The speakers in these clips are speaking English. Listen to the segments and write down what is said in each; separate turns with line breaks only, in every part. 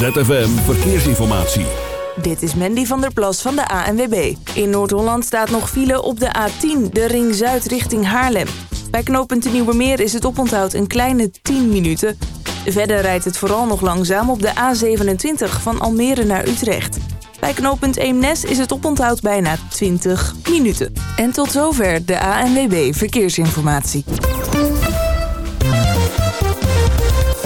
ZFM Verkeersinformatie.
Dit is Mandy van der Plas van de ANWB. In Noord-Holland staat nog file op de A10, de Ring Zuid richting Haarlem. Bij knooppunt Nieuwe Meer is het oponthoud een kleine 10 minuten. Verder rijdt het vooral nog langzaam op de A27 van Almere naar Utrecht. Bij knooppunt Eemnes is het oponthoud bijna 20 minuten. En tot zover de ANWB Verkeersinformatie.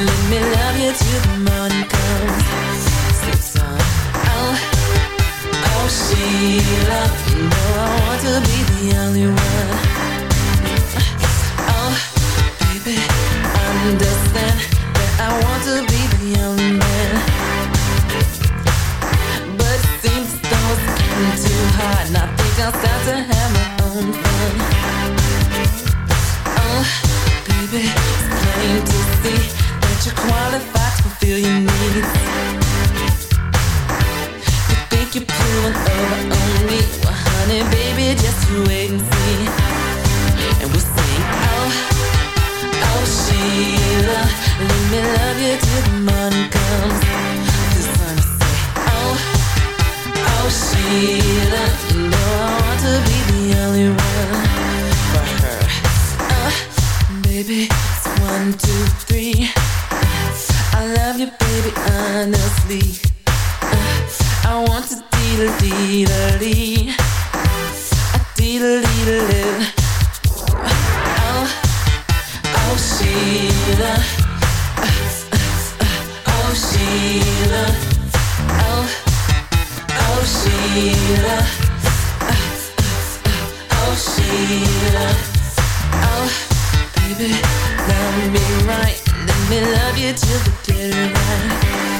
Let me love you till the morning comes Sheila You I want to be the only one Oh, baby, understand That I want to be the only man But getting too hard And I think I'll start to have my own fun. Oh, baby, plain to see That you're qualified to fulfill your needs. You think you're pulling over on me Well, honey, baby, just wait and see. And we'll sing, oh, oh, Sheila Let me love you till the morning comes. The sun will say, oh, oh, Sheila You know I want to be the only one For her, uh, baby, it's one, two, three honestly uh, I want to deedle deedle dee, a deedle deedle dee. Oh, oh Sheila, oh Sheila, oh, oh Sheila, oh Sheila, oh baby, love me right, let me love you till the dead of night.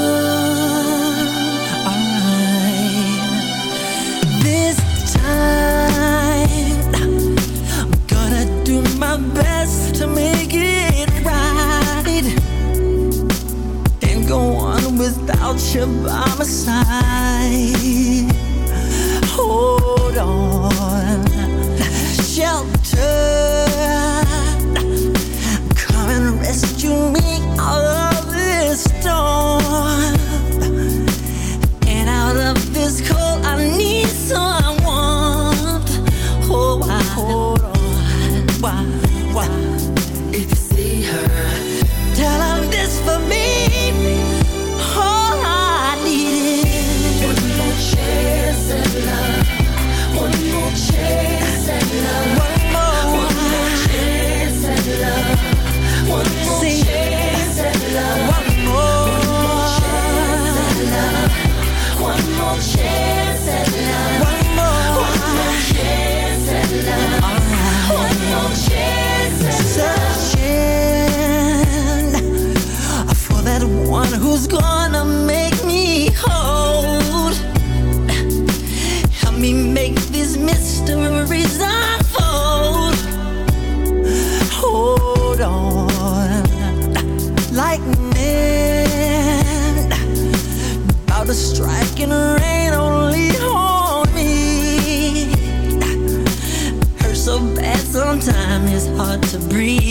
you by my side. Hold on, shelter, breathe.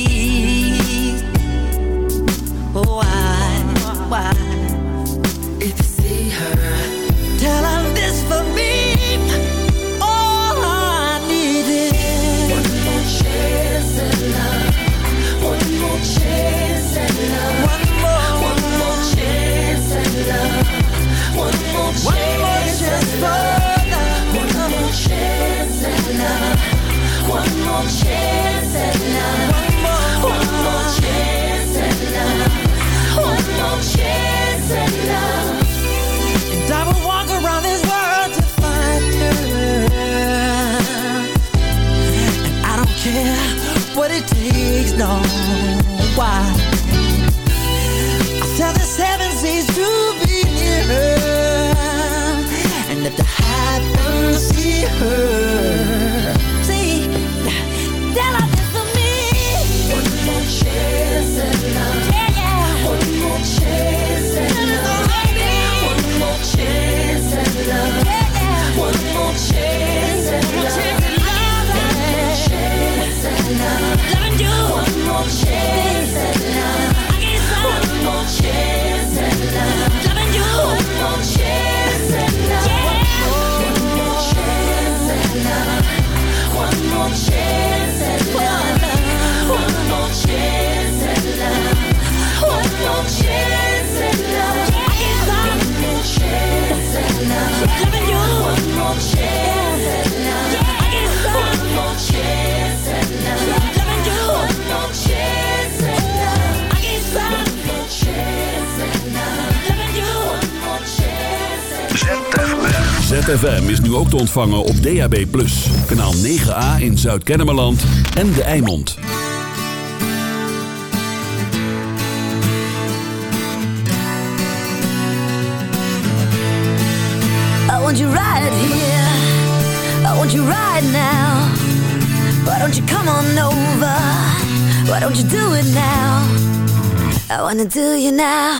Is
nu ook te ontvangen op DAB+. Kanaal 9A in Zuid-Kennemerland en De Eimond.
I want you right here. I want you right now. Why don't you come on over? Why don't you do it now? I wanna do you now.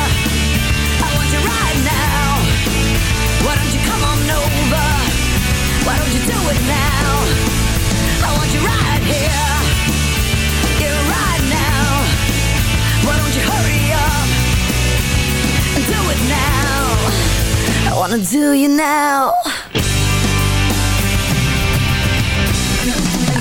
Over? Why don't you do it now? I want you right here. Right now. Why don't you hurry up and do it now? I wanna do you now.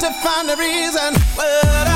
Gone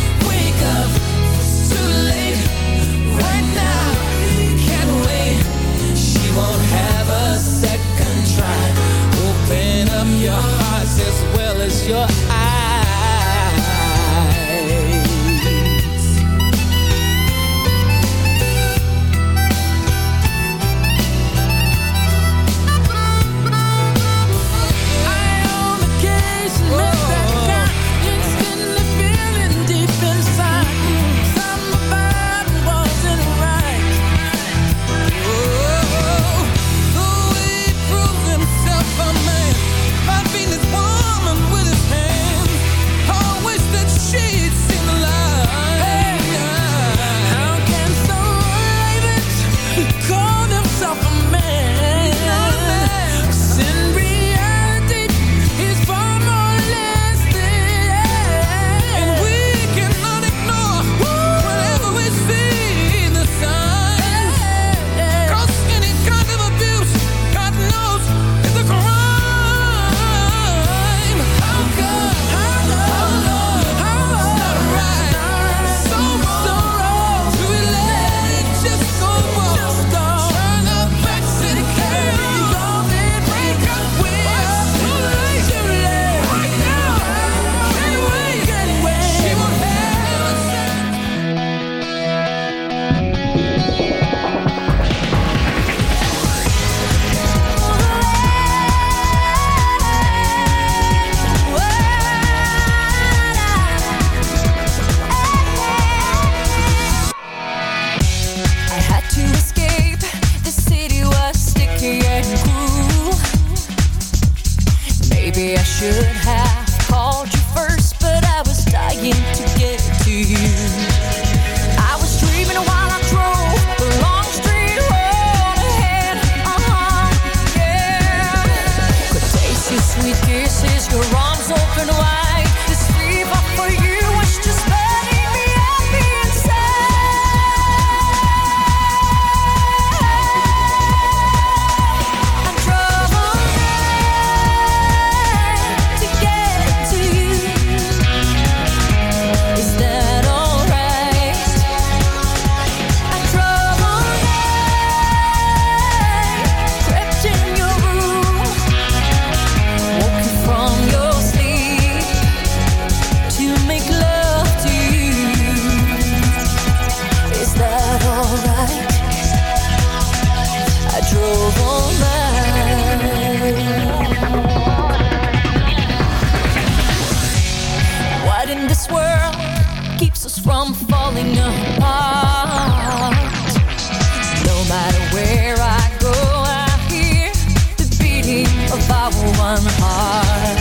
in this world keeps us from falling apart. No matter where I go, I hear the beating of our one heart.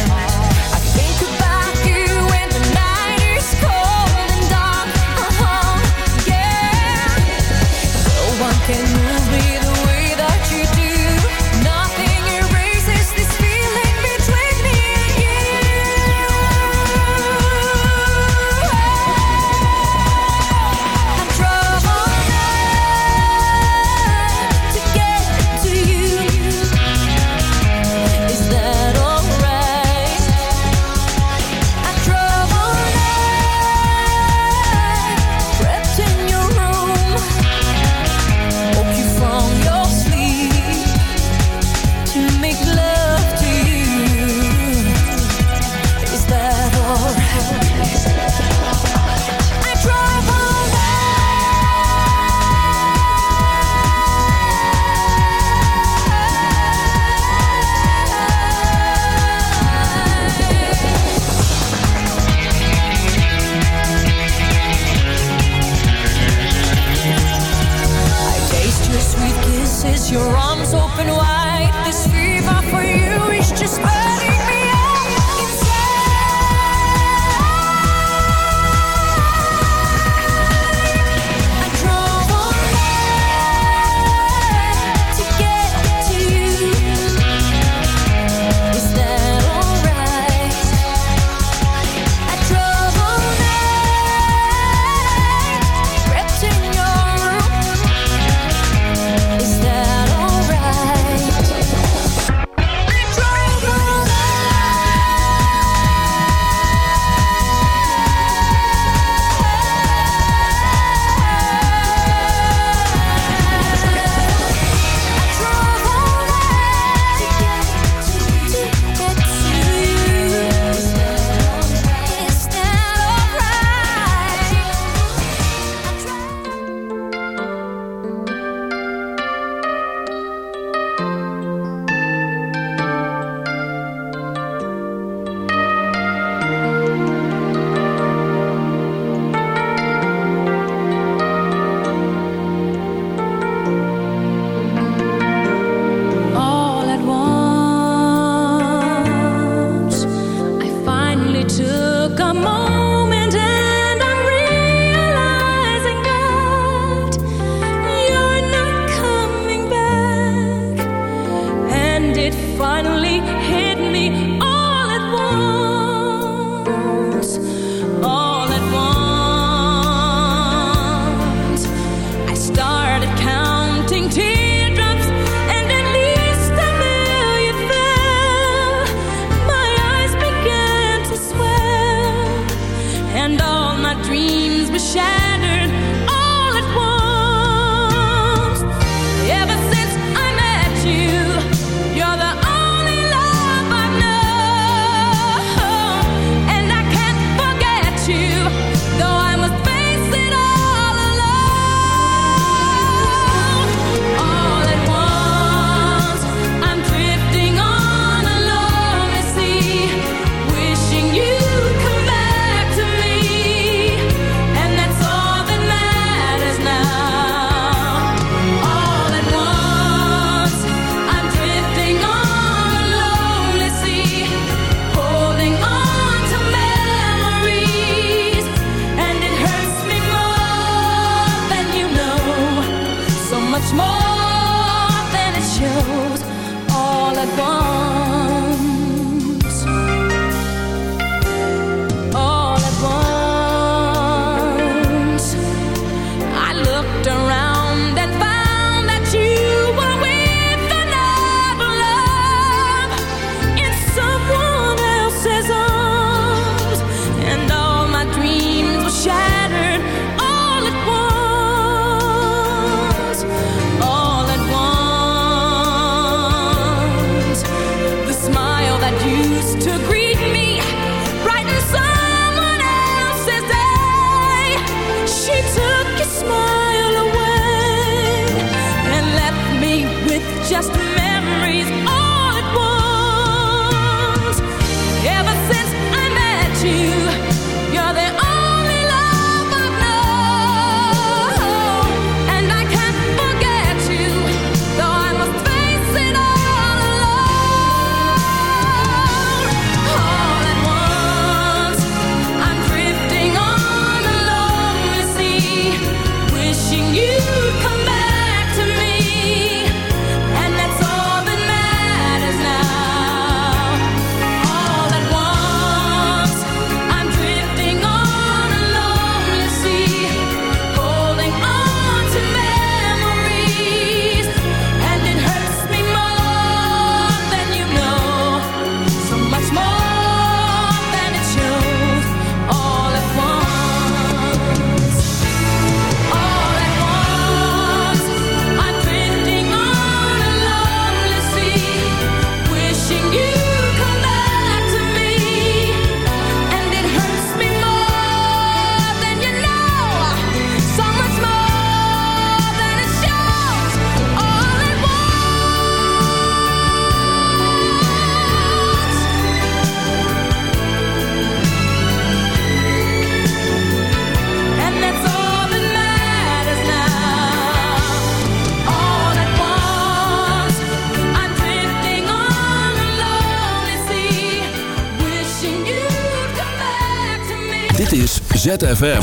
ZFM.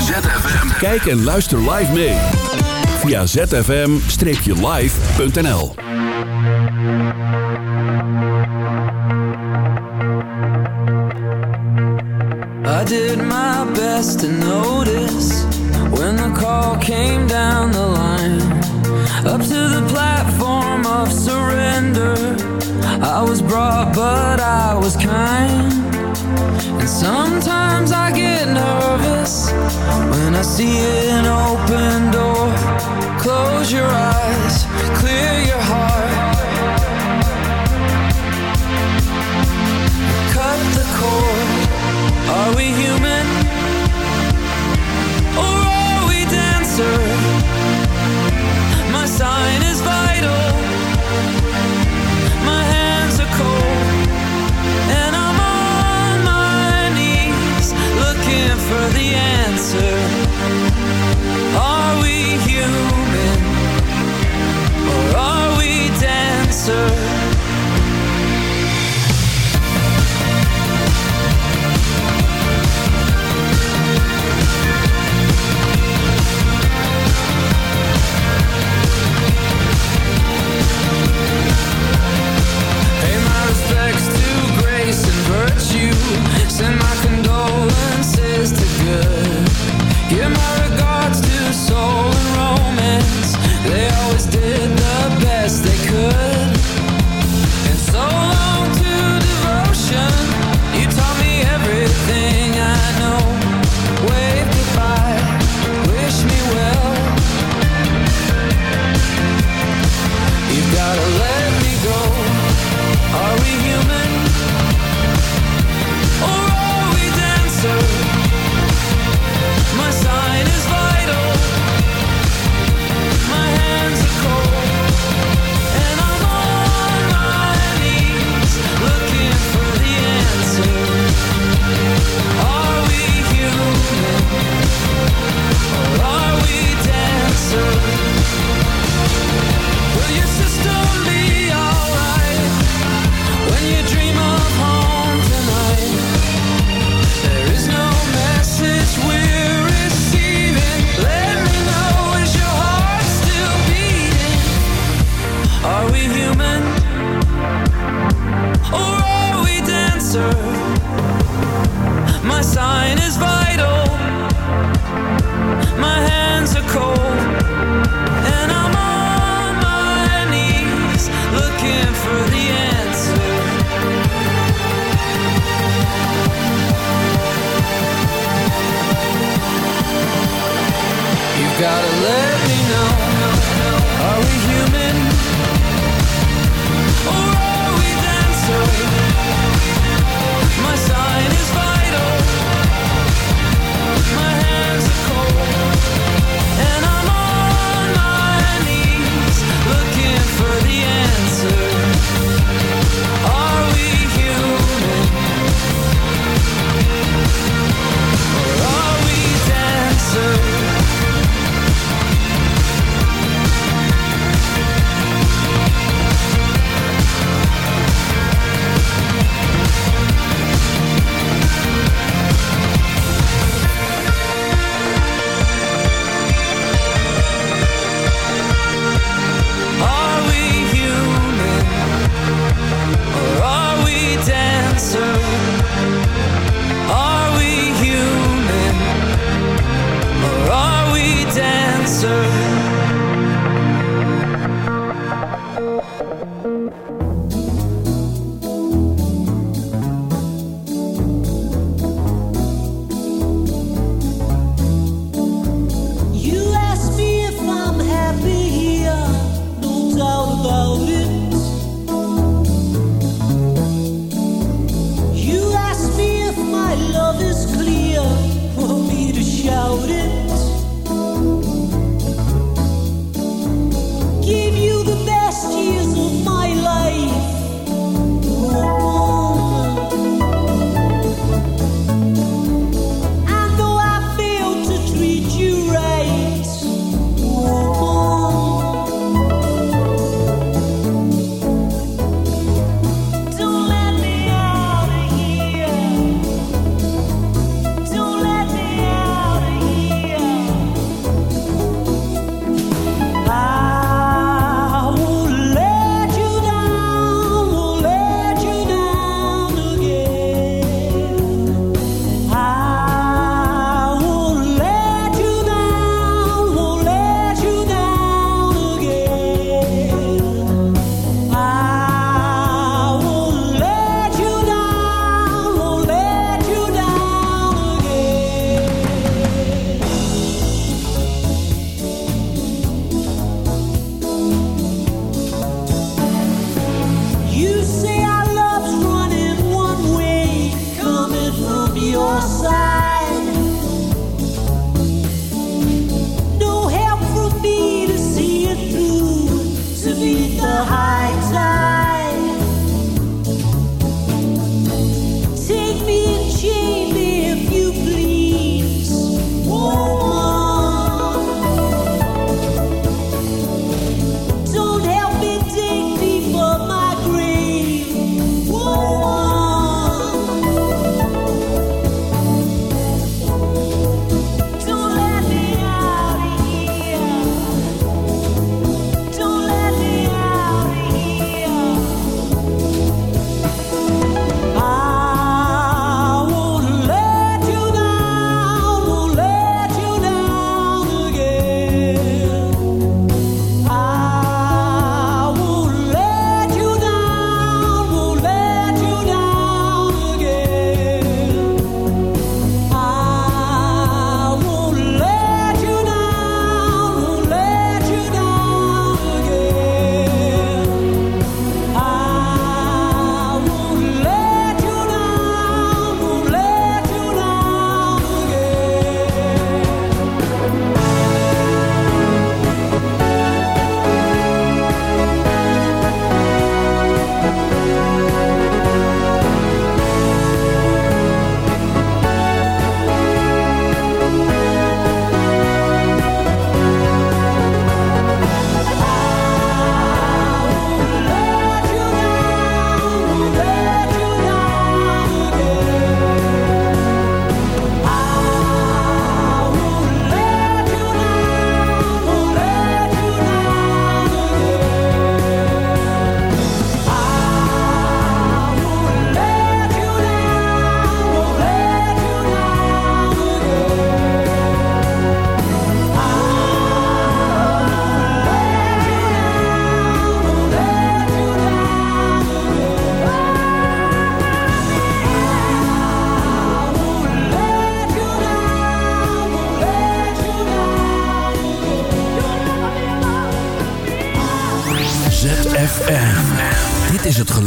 Kijk en luister live mee. Via zfm-live.nl
I did my best to notice When the call came down the line Up to the platform of surrender I was brought but I was kind And sometimes I I see an open door, close your eyes, clear your heart. Cut the cord. Are we human? Or are we dancer? My sign is vital. My hands are cold. And I'm on my knees looking for the answer. Thank you.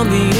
on
the